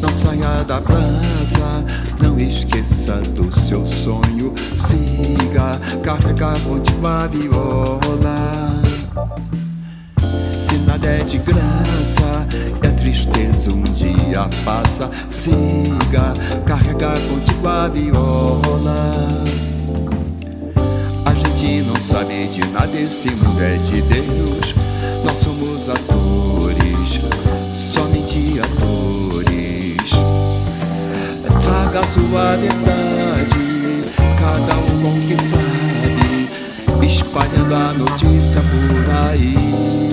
Não saia da praça, não esqueça do seu sonho. Siga, carrega contigo a viola. Se nada é de graça, é tristeza um dia passa. Siga, carrega contigo a viola. Gente não sabe de nada, esse mundo é de Deus. Nós somos atores, somente atores. Traga sua verdade, cada um com que sabe, espalhando a notícia por aí.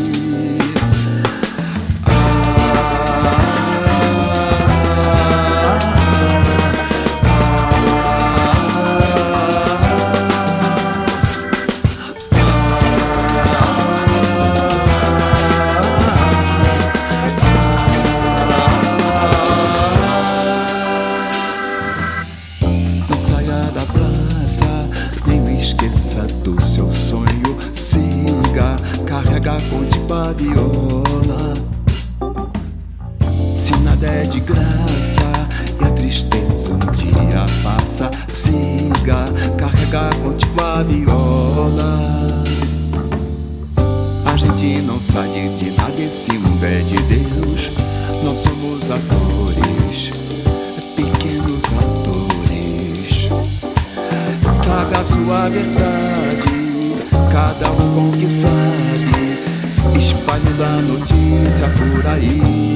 Do seu sonho. Siga, carrega contigo a viola. Se nada é de graça e a tristeza um dia passa, siga, carrega contigo a viola. A gente não sabe de nada, esse mundo é de Deus. Traga a sua verdade, cada um com que sabe, espalhando a notícia por aí.